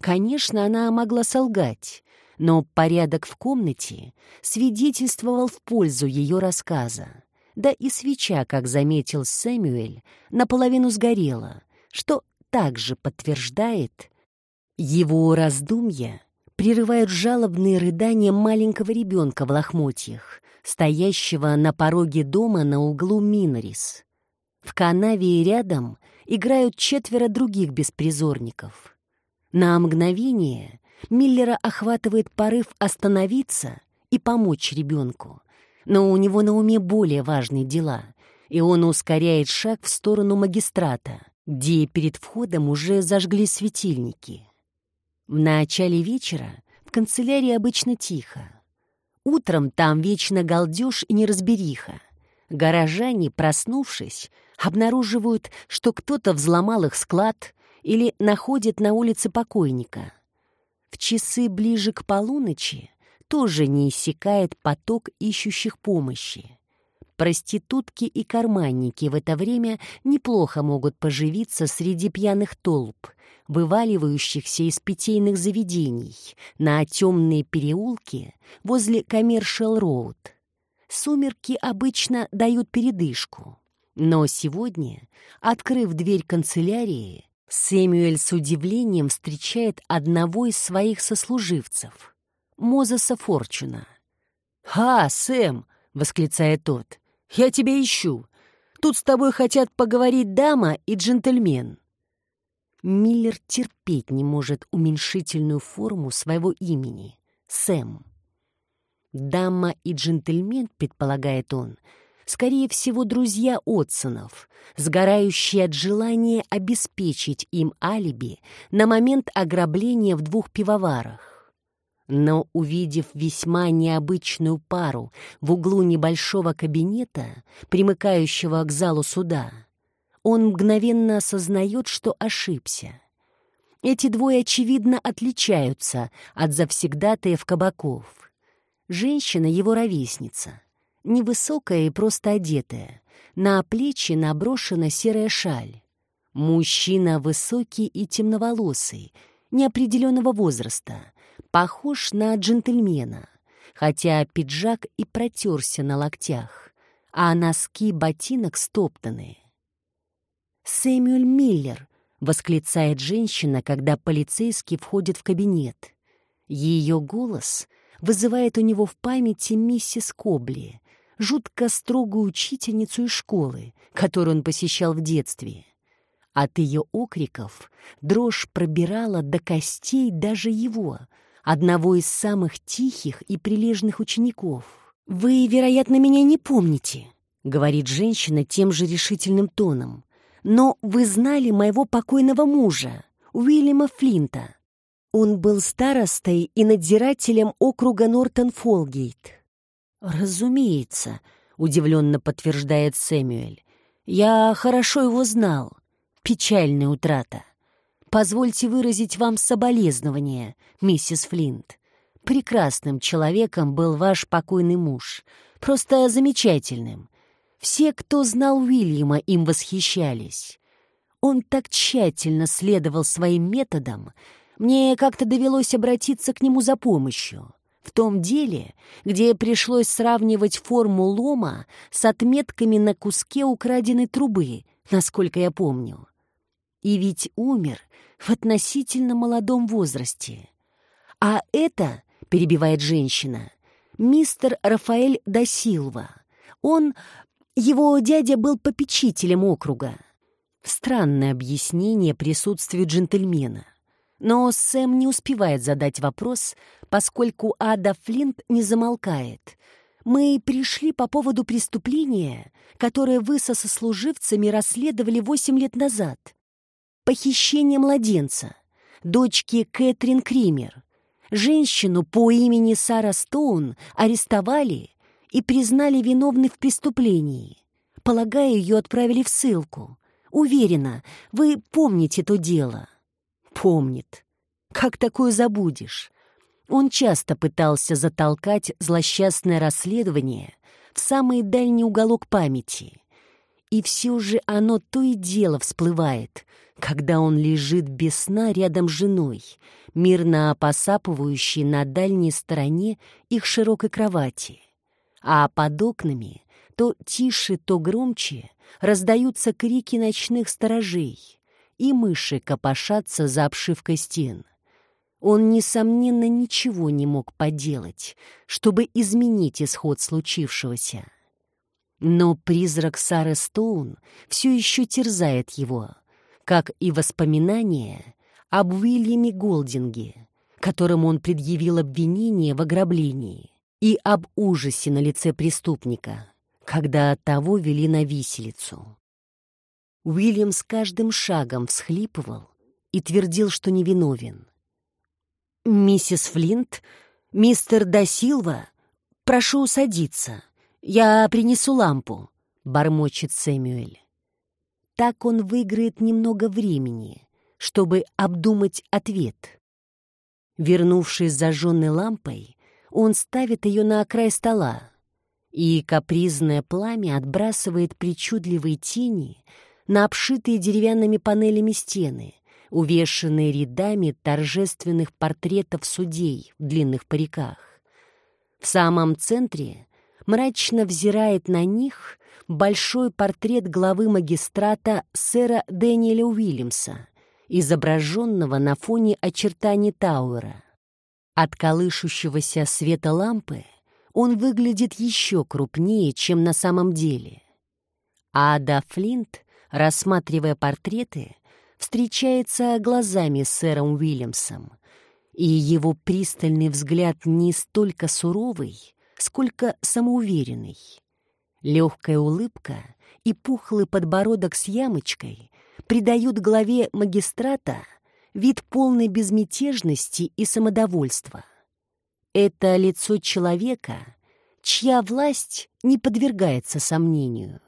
Конечно, она могла солгать, но порядок в комнате свидетельствовал в пользу ее рассказа. Да и свеча, как заметил Сэмюэль, наполовину сгорела, что также подтверждает его раздумья, прерывают жалобные рыдания маленького ребенка в лохмотьях, стоящего на пороге дома на углу Минорис. В канаве и рядом играют четверо других беспризорников. На мгновение Миллера охватывает порыв остановиться и помочь ребенку. Но у него на уме более важные дела, и он ускоряет шаг в сторону магистрата, где перед входом уже зажгли светильники. В начале вечера в канцелярии обычно тихо. Утром там вечно галдеж и неразбериха. Горожане, проснувшись, обнаруживают, что кто-то взломал их склад или находит на улице покойника. В часы ближе к полуночи тоже не иссякает поток ищущих помощи. Проститутки и карманники в это время неплохо могут поживиться среди пьяных толп, вываливающихся из питейных заведений на темные переулки возле Коммершал-Роуд. Сумерки обычно дают передышку. Но сегодня, открыв дверь канцелярии, Сэмюэль с удивлением встречает одного из своих сослуживцев, Мозеса Форчуна. «Ха, Сэм!» — восклицает тот. «Я тебя ищу. Тут с тобой хотят поговорить дама и джентльмен». Миллер терпеть не может уменьшительную форму своего имени — Сэм. Дама и джентльмен, предполагает он, скорее всего, друзья Отсонов, сгорающие от желания обеспечить им алиби на момент ограбления в двух пивоварах. Но, увидев весьма необычную пару в углу небольшого кабинета, примыкающего к залу суда, он мгновенно осознает, что ошибся. Эти двое, очевидно, отличаются от завсегдатаев кабаков. Женщина — его ровесница — невысокая и просто одетая. На плечи наброшена серая шаль. Мужчина высокий и темноволосый, неопределенного возраста, похож на джентльмена, хотя пиджак и протерся на локтях, а носки ботинок стоптаны. «Сэмюэль Миллер», — восклицает женщина, когда полицейский входит в кабинет. Ее голос вызывает у него в памяти миссис Кобли, жутко строгую учительницу из школы, которую он посещал в детстве. От ее окриков дрожь пробирала до костей даже его, одного из самых тихих и прилежных учеников. «Вы, вероятно, меня не помните», — говорит женщина тем же решительным тоном. «Но вы знали моего покойного мужа, Уильяма Флинта. Он был старостой и надзирателем округа Нортон-Фолгейт. «Разумеется», — удивленно подтверждает Сэмюэль. «Я хорошо его знал. Печальная утрата. Позвольте выразить вам соболезнование, миссис Флинт. Прекрасным человеком был ваш покойный муж. Просто замечательным. Все, кто знал Уильяма, им восхищались. Он так тщательно следовал своим методам, мне как-то довелось обратиться к нему за помощью в том деле, где пришлось сравнивать форму лома с отметками на куске украденной трубы, насколько я помню. И ведь умер в относительно молодом возрасте. А это, перебивает женщина, мистер Рафаэль да Силва. Он, его дядя был попечителем округа. Странное объяснение присутствию джентльмена. Но Сэм не успевает задать вопрос, поскольку Ада Флинт не замолкает. «Мы пришли по поводу преступления, которое вы со сослуживцами расследовали восемь лет назад. Похищение младенца, дочки Кэтрин Кример. Женщину по имени Сара Стоун арестовали и признали виновной в преступлении. Полагаю, ее отправили в ссылку. Уверена, вы помните то дело» помнит. Как такое забудешь? Он часто пытался затолкать злосчастное расследование в самый дальний уголок памяти. И все же оно то и дело всплывает, когда он лежит без сна рядом с женой, мирно посапывающей на дальней стороне их широкой кровати. А под окнами то тише, то громче раздаются крики ночных сторожей, и мыши копошатся за обшивкой стен. Он, несомненно, ничего не мог поделать, чтобы изменить исход случившегося. Но призрак Сары Стоун все еще терзает его, как и воспоминания об Уильяме Голдинге, которому он предъявил обвинение в ограблении. и об ужасе на лице преступника, когда того вели на виселицу. Уильям с каждым шагом всхлипывал и твердил, что невиновен. «Миссис Флинт, мистер Дасилва, прошу садиться. Я принесу лампу», — бормочет Сэмюэль. Так он выиграет немного времени, чтобы обдумать ответ. Вернувшись с зажженной лампой, он ставит ее на край стола, и капризное пламя отбрасывает причудливые тени на обшитые деревянными панелями стены, увешанные рядами торжественных портретов судей в длинных париках. В самом центре мрачно взирает на них большой портрет главы магистрата сэра Дэниеля Уильямса, изображенного на фоне очертаний Тауэра. От колышущегося света лампы он выглядит еще крупнее, чем на самом деле. Ада Флинт, рассматривая портреты, встречается глазами с сэром Уильямсом, и его пристальный взгляд не столько суровый, сколько самоуверенный. Легкая улыбка и пухлый подбородок с ямочкой придают главе магистрата вид полной безмятежности и самодовольства. Это лицо человека, чья власть не подвергается сомнению.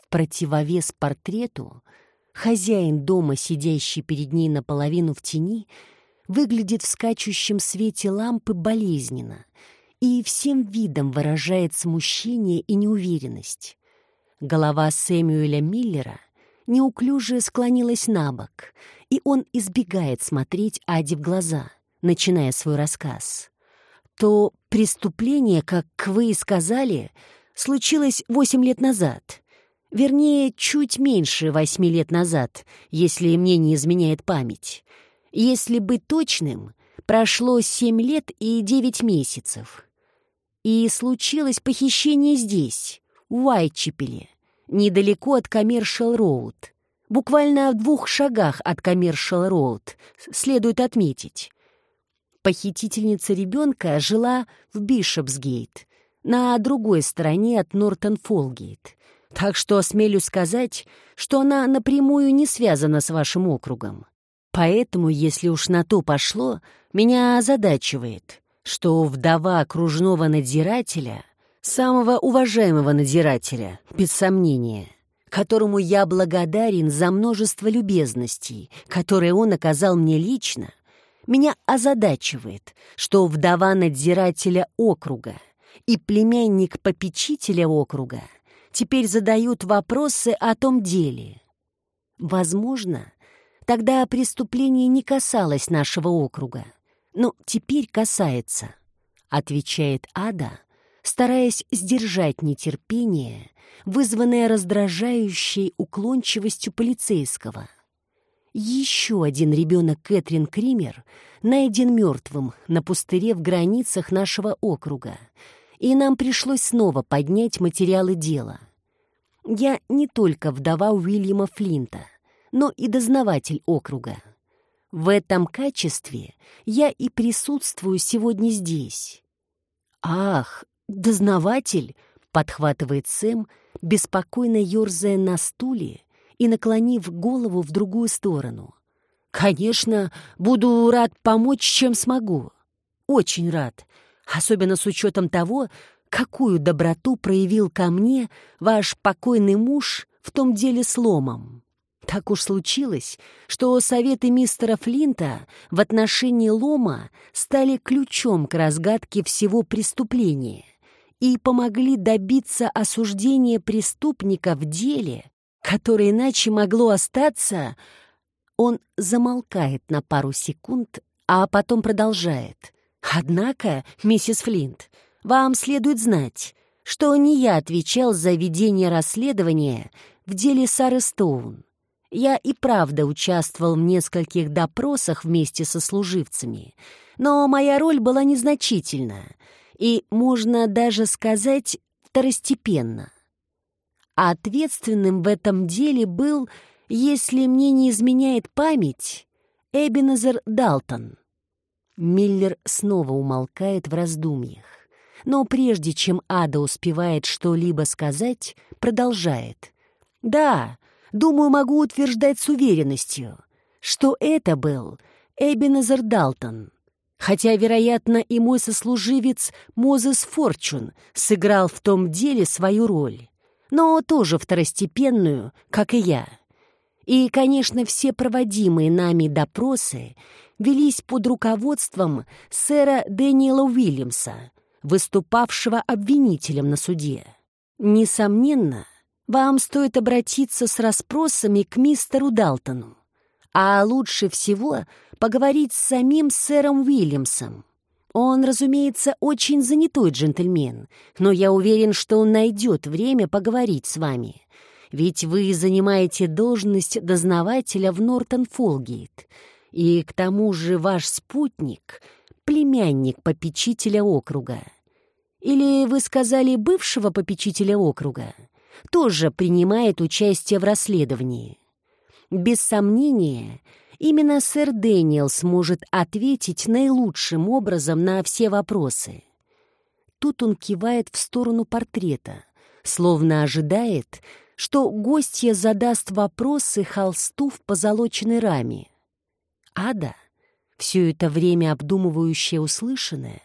В противовес портрету хозяин дома, сидящий перед ней наполовину в тени, выглядит в скачущем свете лампы болезненно и всем видом выражает смущение и неуверенность. Голова Сэмюэля Миллера неуклюже склонилась на бок, и он избегает смотреть Аде в глаза, начиная свой рассказ. То преступление, как вы и сказали, случилось восемь лет назад. Вернее, чуть меньше восьми лет назад, если мне не изменяет память. Если быть точным, прошло семь лет и девять месяцев. И случилось похищение здесь, в Уайтчепеле, недалеко от Коммершал-Роуд. Буквально в двух шагах от Коммершал-Роуд, следует отметить. Похитительница ребенка жила в Бишопсгейт, на другой стороне от Нортон-Фолгейт. Так что осмелю сказать, что она напрямую не связана с вашим округом. Поэтому, если уж на то пошло, меня озадачивает, что вдова окружного надзирателя, самого уважаемого надзирателя, без сомнения, которому я благодарен за множество любезностей, которые он оказал мне лично, меня озадачивает, что вдова надзирателя округа и племянник попечителя округа теперь задают вопросы о том деле. Возможно, тогда преступление не касалось нашего округа, но теперь касается, отвечает Ада, стараясь сдержать нетерпение, вызванное раздражающей уклончивостью полицейского. Еще один ребенок Кэтрин Кример найден мертвым на пустыре в границах нашего округа, и нам пришлось снова поднять материалы дела. Я не только вдова Уильяма Флинта, но и дознаватель округа. В этом качестве я и присутствую сегодня здесь. Ах, «Дознаватель!» — подхватывает Сэм, беспокойно ерзая на стуле и наклонив голову в другую сторону. «Конечно, буду рад помочь, чем смогу. Очень рад, особенно с учетом того, какую доброту проявил ко мне ваш покойный муж в том деле с ломом. Так уж случилось, что советы мистера Флинта в отношении лома стали ключом к разгадке всего преступления и помогли добиться осуждения преступника в деле, которое иначе могло остаться... Он замолкает на пару секунд, а потом продолжает. «Однако, миссис Флинт, вам следует знать, что не я отвечал за ведение расследования в деле Сары Стоун. Я и правда участвовал в нескольких допросах вместе со служивцами, но моя роль была незначительна — и, можно даже сказать, второстепенно. А ответственным в этом деле был, если мне не изменяет память, Эбинезер Далтон. Миллер снова умолкает в раздумьях. Но прежде чем Ада успевает что-либо сказать, продолжает. «Да, думаю, могу утверждать с уверенностью, что это был Эбенезер Далтон. Хотя, вероятно, и мой сослуживец Мозес Форчун сыграл в том деле свою роль, но тоже второстепенную, как и я. И, конечно, все проводимые нами допросы велись под руководством сэра Дэниела Уильямса, выступавшего обвинителем на суде. Несомненно, вам стоит обратиться с расспросами к мистеру Далтону, а лучше всего поговорить с самим сэром Уильямсом. Он, разумеется, очень занятой джентльмен, но я уверен, что он найдет время поговорить с вами. Ведь вы занимаете должность дознавателя в Нортон-Фолгейт, и к тому же ваш спутник — племянник попечителя округа. Или вы сказали бывшего попечителя округа? Тоже принимает участие в расследовании. Без сомнения, именно сэр Дэниел сможет ответить наилучшим образом на все вопросы. Тут он кивает в сторону портрета, словно ожидает, что гостья задаст вопросы холсту в позолоченной раме. Ада, все это время обдумывающая услышанное,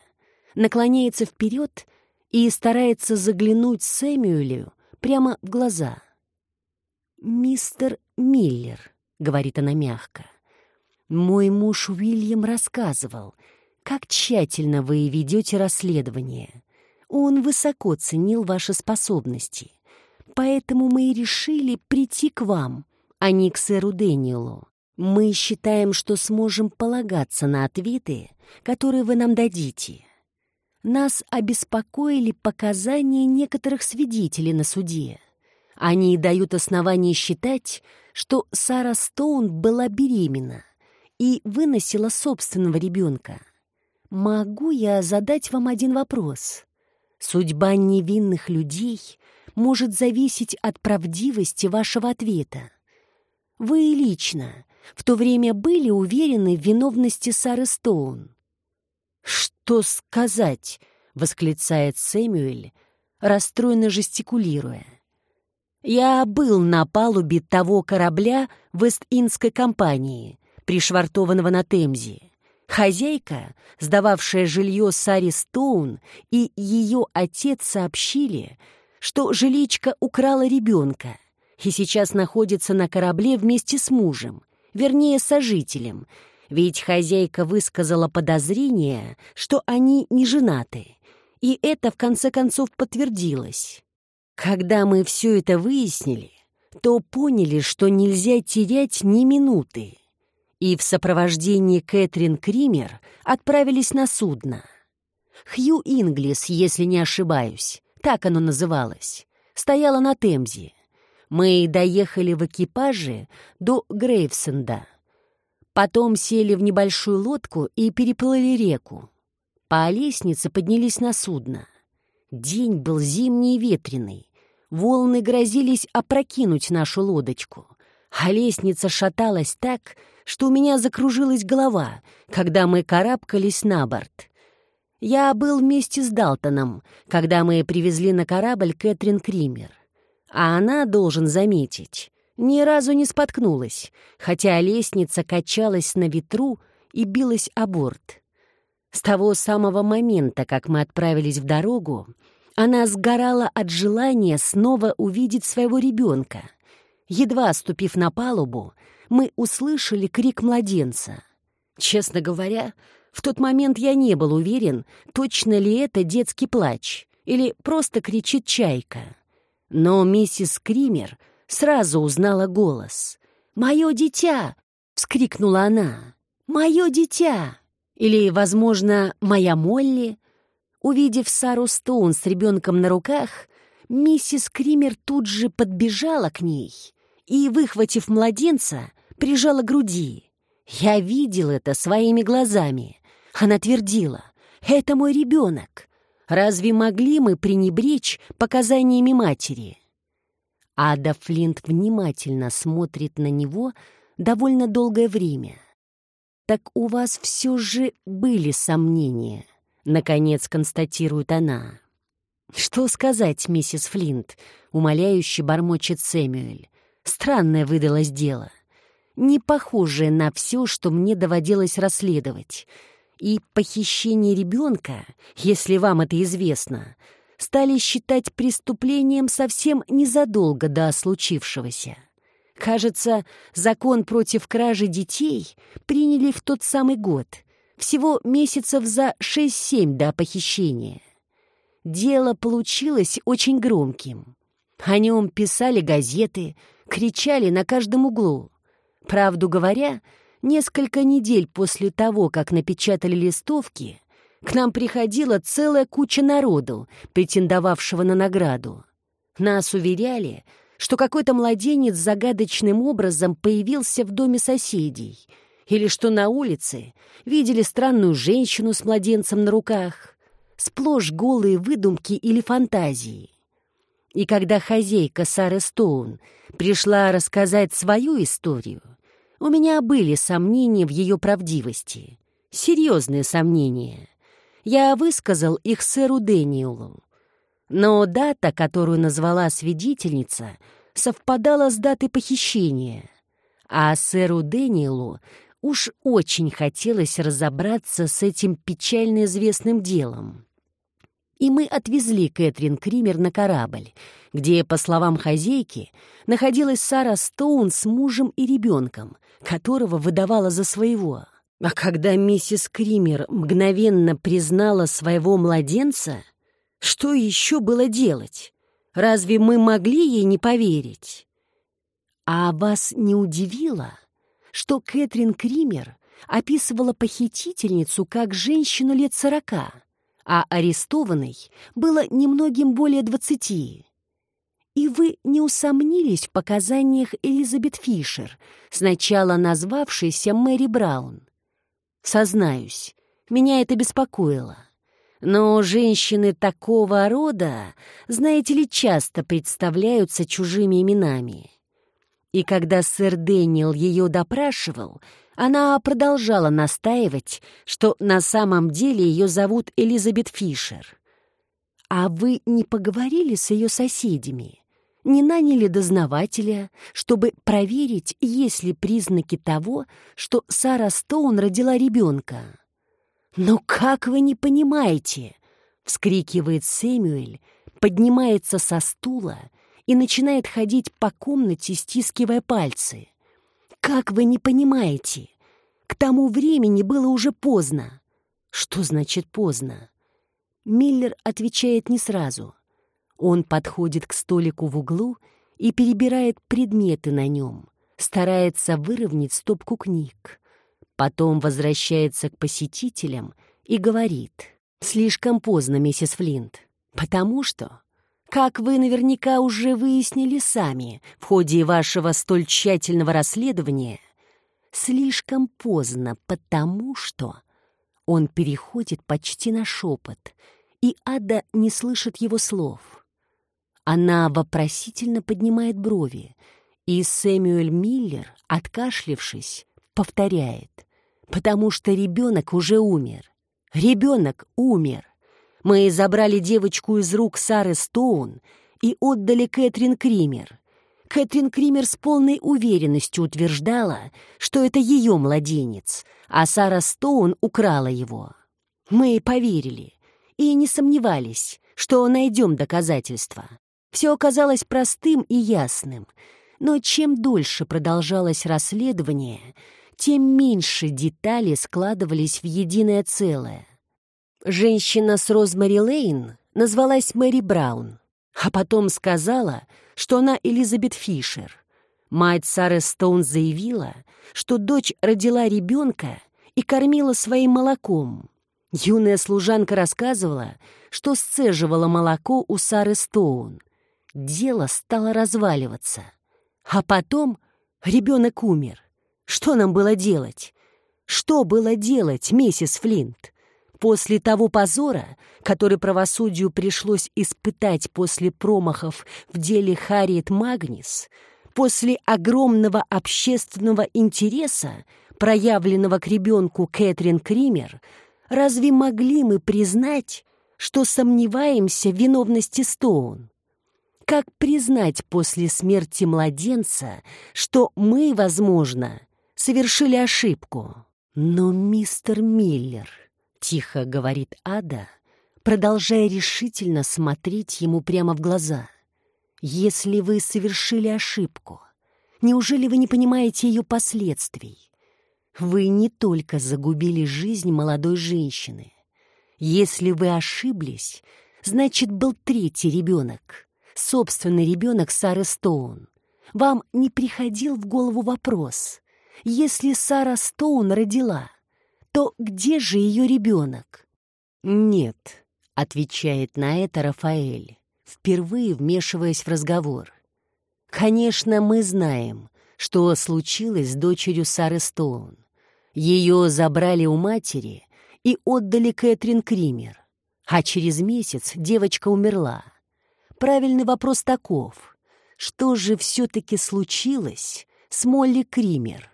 наклоняется вперед и старается заглянуть Сэмюэлю прямо в глаза. «Мистер Миллер», — говорит она мягко, — «мой муж Уильям рассказывал, как тщательно вы ведете расследование. Он высоко ценил ваши способности, поэтому мы и решили прийти к вам, а не к сэру Дэниелу. Мы считаем, что сможем полагаться на ответы, которые вы нам дадите. Нас обеспокоили показания некоторых свидетелей на суде. Они дают основание считать, что Сара Стоун была беременна и выносила собственного ребенка. Могу я задать вам один вопрос? Судьба невинных людей может зависеть от правдивости вашего ответа. Вы лично в то время были уверены в виновности Сары Стоун. «Что сказать?» — восклицает Сэмюэль, расстроенно жестикулируя. «Я был на палубе того корабля Вест-Индской компании, пришвартованного на Темзе. Хозяйка, сдававшая жилье Саре Стоун, и ее отец сообщили, что жиличка украла ребенка и сейчас находится на корабле вместе с мужем, вернее, сожителем, ведь хозяйка высказала подозрение, что они не женаты, и это в конце концов подтвердилось. Когда мы все это выяснили, то поняли, что нельзя терять ни минуты, и в сопровождении Кэтрин Кример отправились на судно. Хью Инглис, если не ошибаюсь, так оно называлось, стояла на Темзе. Мы доехали в экипаже до Грейвсенда. Потом сели в небольшую лодку и переплыли реку. По лестнице поднялись на судно. День был зимний и ветреный. Волны грозились опрокинуть нашу лодочку. А лестница шаталась так, что у меня закружилась голова, когда мы карабкались на борт. Я был вместе с Далтоном, когда мы привезли на корабль Кэтрин Кример. А она, должен заметить, ни разу не споткнулась, хотя лестница качалась на ветру и билась о борт. С того самого момента, как мы отправились в дорогу, она сгорала от желания снова увидеть своего ребенка. Едва ступив на палубу, мы услышали крик младенца. Честно говоря, в тот момент я не был уверен, точно ли это детский плач или просто кричит чайка. Но миссис Кример сразу узнала голос. «Мое дитя!» — вскрикнула она. «Мое дитя!» Или, возможно, «Моя Молли?» Увидев Сару Стоун с ребенком на руках, миссис Кример тут же подбежала к ней и, выхватив младенца, прижала к груди. Я видел это своими глазами. Она твердила, «Это мой ребенок. Разве могли мы пренебречь показаниями матери? Ада Флинт внимательно смотрит на него довольно долгое время. Так у вас все же были сомнения, Наконец констатирует она. «Что сказать, миссис Флинт?» — умоляюще бормочет Сэмюэль. «Странное выдалось дело. Не похожее на все, что мне доводилось расследовать. И похищение ребенка, если вам это известно, стали считать преступлением совсем незадолго до случившегося. Кажется, закон против кражи детей приняли в тот самый год, всего месяцев за 6-7 до похищения. Дело получилось очень громким. О нем писали газеты, кричали на каждом углу. Правду говоря, несколько недель после того, как напечатали листовки, к нам приходила целая куча народу, претендовавшего на награду. Нас уверяли, что какой-то младенец загадочным образом появился в доме соседей, или что на улице видели странную женщину с младенцем на руках, сплошь голые выдумки или фантазии. И когда хозяйка Сары Стоун пришла рассказать свою историю, у меня были сомнения в ее правдивости. Серьезные сомнения. Я высказал их сэру Дэниелу. Но дата, которую назвала свидетельница, совпадала с датой похищения. А сэру Дэниелу уж очень хотелось разобраться с этим печально известным делом и мы отвезли Кэтрин Кример на корабль, где, по словам хозяйки, находилась Сара Стоун с мужем и ребенком, которого выдавала за своего. А когда миссис Кример мгновенно признала своего младенца, что еще было делать? Разве мы могли ей не поверить? А вас не удивило, что Кэтрин Кример описывала похитительницу как женщину лет сорока — а арестованной было немногим более двадцати. И вы не усомнились в показаниях Элизабет Фишер, сначала назвавшейся Мэри Браун. Сознаюсь, меня это беспокоило. Но женщины такого рода, знаете ли, часто представляются чужими именами. И когда сэр Дэниел ее допрашивал, она продолжала настаивать, что на самом деле ее зовут Элизабет Фишер. «А вы не поговорили с ее соседями? Не наняли дознавателя, чтобы проверить, есть ли признаки того, что Сара Стоун родила ребенка?» «Но как вы не понимаете?» — вскрикивает Сэмюэль, поднимается со стула и начинает ходить по комнате, стискивая пальцы. Как вы не понимаете? К тому времени было уже поздно. Что значит поздно? Миллер отвечает не сразу. Он подходит к столику в углу и перебирает предметы на нем, старается выровнять стопку книг. Потом возвращается к посетителям и говорит. «Слишком поздно, миссис Флинт, потому что как вы наверняка уже выяснили сами в ходе вашего столь тщательного расследования, слишком поздно, потому что он переходит почти на шепот, и Ада не слышит его слов. Она вопросительно поднимает брови, и Сэмюэль Миллер, откашлившись, повторяет, потому что ребенок уже умер. Ребенок умер. Мы забрали девочку из рук Сары Стоун и отдали Кэтрин Кример. Кэтрин Кример с полной уверенностью утверждала, что это ее младенец, а Сара Стоун украла его. Мы поверили и не сомневались, что найдем доказательства. Все оказалось простым и ясным, но чем дольше продолжалось расследование, тем меньше детали складывались в единое целое. Женщина с Розмари Лейн назвалась Мэри Браун, а потом сказала, что она Элизабет Фишер. Мать Сары Стоун заявила, что дочь родила ребенка и кормила своим молоком. Юная служанка рассказывала, что сцеживала молоко у Сары Стоун. Дело стало разваливаться. А потом ребенок умер. Что нам было делать? Что было делать, миссис Флинт? После того позора, который правосудию пришлось испытать после промахов в деле Харриет Магнис, после огромного общественного интереса, проявленного к ребенку Кэтрин Кример, Разве могли мы признать, что сомневаемся в виновности Стоун? Как признать после смерти младенца, что мы, возможно, совершили ошибку? Но мистер Миллер, тихо говорит Ада, продолжая решительно смотреть ему прямо в глаза. Если вы совершили ошибку, неужели вы не понимаете ее последствий? Вы не только загубили жизнь молодой женщины. Если вы ошиблись, значит, был третий ребенок, собственный ребенок Сары Стоун. Вам не приходил в голову вопрос, если Сара Стоун родила, то где же ее ребенок? Нет, отвечает на это Рафаэль, впервые вмешиваясь в разговор. Конечно, мы знаем, что случилось с дочерью Сары Стоун. Ее забрали у матери и отдали Кэтрин Кример. А через месяц девочка умерла. Правильный вопрос таков. Что же все-таки случилось с Молли Кример?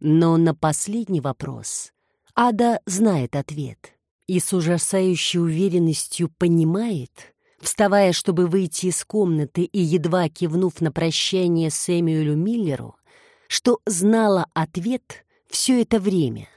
Но на последний вопрос Ада знает ответ и с ужасающей уверенностью понимает, вставая, чтобы выйти из комнаты и едва кивнув на прощание Сэмюэлю Миллеру, что знала ответ все это время.